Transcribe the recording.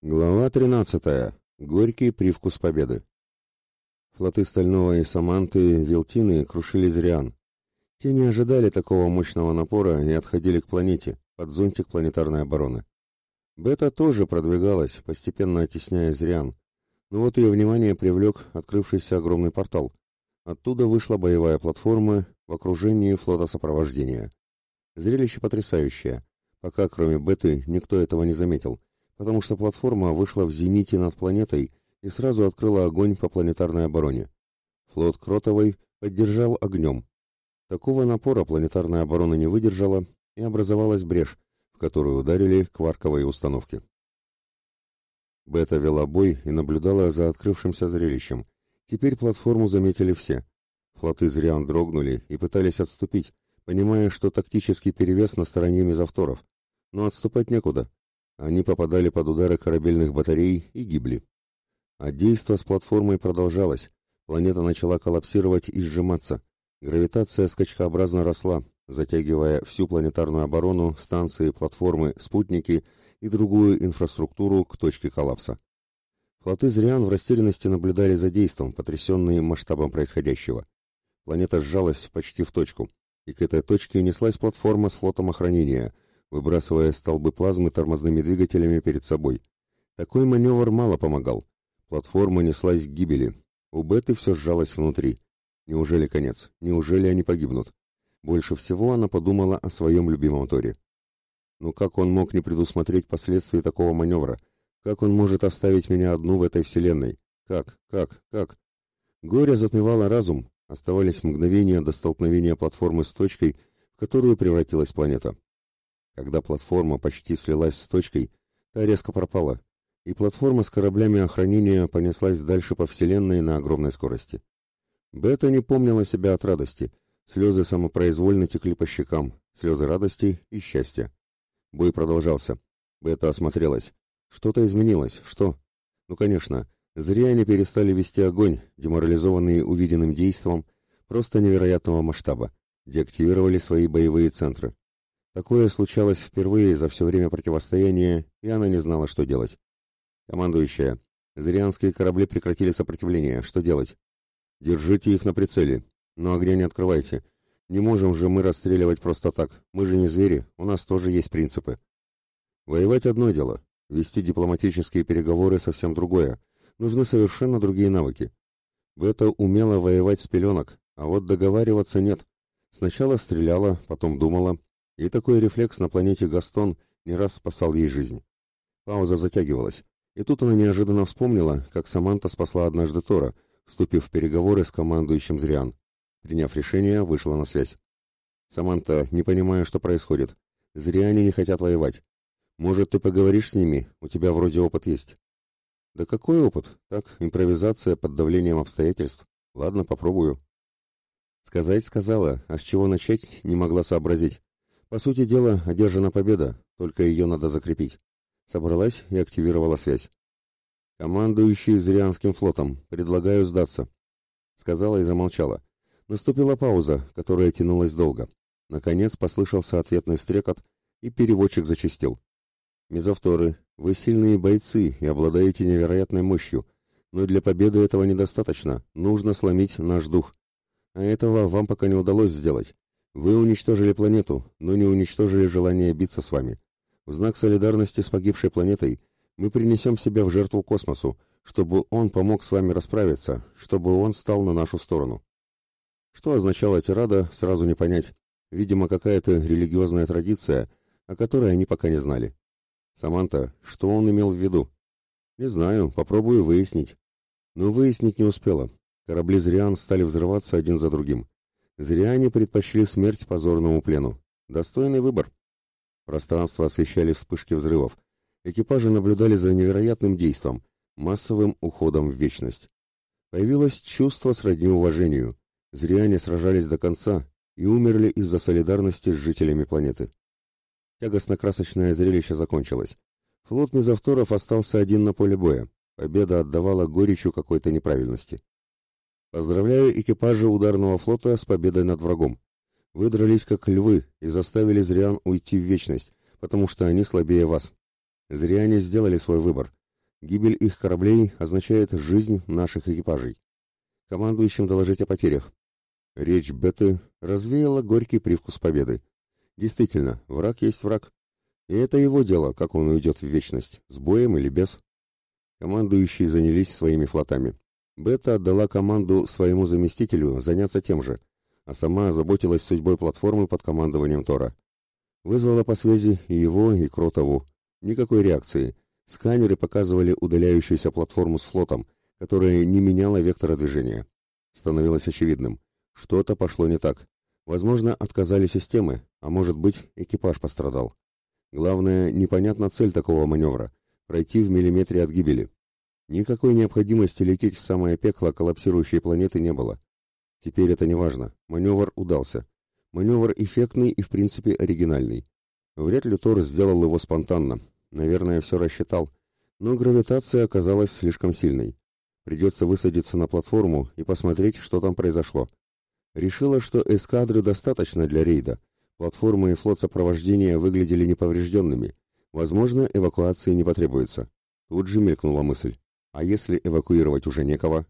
Глава 13. Горький привкус победы. Флоты Стального и Саманты, Вилтины крушили Зриан. Те не ожидали такого мощного напора и отходили к планете, под зонтик планетарной обороны. Бета тоже продвигалась, постепенно оттесняя Зриан. Но вот ее внимание привлек открывшийся огромный портал. Оттуда вышла боевая платформа в окружении флота сопровождения. Зрелище потрясающее. Пока, кроме Беты, никто этого не заметил – потому что платформа вышла в зените над планетой и сразу открыла огонь по планетарной обороне. Флот Кротовой поддержал огнем. Такого напора планетарная оборона не выдержала, и образовалась брешь, в которую ударили кварковые установки. Бета вела бой и наблюдала за открывшимся зрелищем. Теперь платформу заметили все. Флоты зрян дрогнули и пытались отступить, понимая, что тактический перевес на стороне мезовторов. Но отступать некуда. Они попадали под удары корабельных батарей и гибли. А действо с платформой продолжалось. Планета начала коллапсировать и сжиматься. Гравитация скачкообразно росла, затягивая всю планетарную оборону, станции, платформы, спутники и другую инфраструктуру к точке коллапса. Флоты Зриан в растерянности наблюдали за действом, потрясенные масштабом происходящего. Планета сжалась почти в точку, и к этой точке неслась платформа с флотом охранения — выбрасывая столбы плазмы тормозными двигателями перед собой. Такой маневр мало помогал. Платформа неслась к гибели. У Беты все сжалось внутри. Неужели конец? Неужели они погибнут? Больше всего она подумала о своем любимом Торе. Но как он мог не предусмотреть последствия такого маневра? Как он может оставить меня одну в этой вселенной? Как? Как? Как? Горе затмевало разум. Оставались мгновения до столкновения платформы с точкой, в которую превратилась планета. Когда платформа почти слилась с точкой, та резко пропала, и платформа с кораблями охранения понеслась дальше по Вселенной на огромной скорости. Бета не помнила себя от радости. Слезы самопроизвольно текли по щекам, слезы радости и счастья. Бой продолжался. Бета осмотрелась. Что-то изменилось. Что? Ну, конечно, зря они перестали вести огонь, деморализованные увиденным действом просто невероятного масштаба, деактивировали свои боевые центры. Такое случалось впервые за все время противостояния, и она не знала, что делать. Командующая, зрианские корабли прекратили сопротивление. Что делать? Держите их на прицеле, но огня не открывайте. Не можем же мы расстреливать просто так. Мы же не звери, у нас тоже есть принципы. Воевать одно дело, вести дипломатические переговоры совсем другое. Нужны совершенно другие навыки. Бета умела воевать с пеленок, а вот договариваться нет. Сначала стреляла, потом думала, и такой рефлекс на планете Гастон не раз спасал ей жизнь. Пауза затягивалась, и тут она неожиданно вспомнила, как Саманта спасла однажды Тора, вступив в переговоры с командующим Зриан. Приняв решение, вышла на связь. «Саманта, не понимаю, что происходит. Зриане не хотят воевать. Может, ты поговоришь с ними? У тебя вроде опыт есть». «Да какой опыт? Так, импровизация под давлением обстоятельств. Ладно, попробую». Сказать сказала, а с чего начать не могла сообразить. По сути дела, одержана победа, только ее надо закрепить. Собралась и активировала связь. «Командующий Зрианским флотом, предлагаю сдаться», — сказала и замолчала. Наступила пауза, которая тянулась долго. Наконец послышался ответный стрекот, и переводчик зачастил. «Мезовторы, вы сильные бойцы и обладаете невероятной мощью, но для победы этого недостаточно, нужно сломить наш дух. А этого вам пока не удалось сделать. Вы уничтожили планету, но не уничтожили желание биться с вами. В знак солидарности с погибшей планетой мы принесем себя в жертву космосу, чтобы он помог с вами расправиться, чтобы он стал на нашу сторону. Что означала тирада, сразу не понять. Видимо, какая-то религиозная традиция, о которой они пока не знали. Саманта, что он имел в виду? Не знаю, попробую выяснить. Но выяснить не успела. Корабли Зриан стали взрываться один за другим. Зря они предпочли смерть позорному плену. Достойный выбор. Пространство освещали вспышки взрывов. Экипажи наблюдали за невероятным действом, массовым уходом в вечность. Появилось чувство сродни уважению. Зря они сражались до конца и умерли из-за солидарности с жителями планеты. Тягостно-красочное зрелище закончилось. Флот мезовторов остался один на поле боя. Победа отдавала горечью какой-то неправильности. Поздравляю экипажи ударного флота с победой над врагом. Вы дрались как львы и заставили Зриан уйти в вечность, потому что они слабее вас. Зря они сделали свой выбор. Гибель их кораблей означает жизнь наших экипажей. Командующим доложить о потерях. Речь Беты развеяла горький привкус победы. Действительно, враг есть враг. И это его дело, как он уйдет в вечность, с боем или без. Командующие занялись своими флотами. Бета отдала команду своему заместителю заняться тем же, а сама озаботилась судьбой платформы под командованием Тора. Вызвала по связи и его, и Кротову. Никакой реакции. Сканеры показывали удаляющуюся платформу с флотом, которая не меняла вектора движения. Становилось очевидным. Что-то пошло не так. Возможно, отказали системы, а может быть, экипаж пострадал. Главное, непонятна цель такого маневра – пройти в миллиметре от гибели. Никакой необходимости лететь в самое пекло коллапсирующей планеты не было. Теперь это не важно. Маневр удался. Маневр эффектный и, в принципе, оригинальный. Вряд ли Тор сделал его спонтанно. Наверное, все рассчитал. Но гравитация оказалась слишком сильной. Придется высадиться на платформу и посмотреть, что там произошло. Решила, что эскадры достаточно для рейда. Платформа и флот сопровождения выглядели неповрежденными. Возможно, эвакуации не потребуется. Тут же мелькнула мысль. А если эвакуировать уже некого?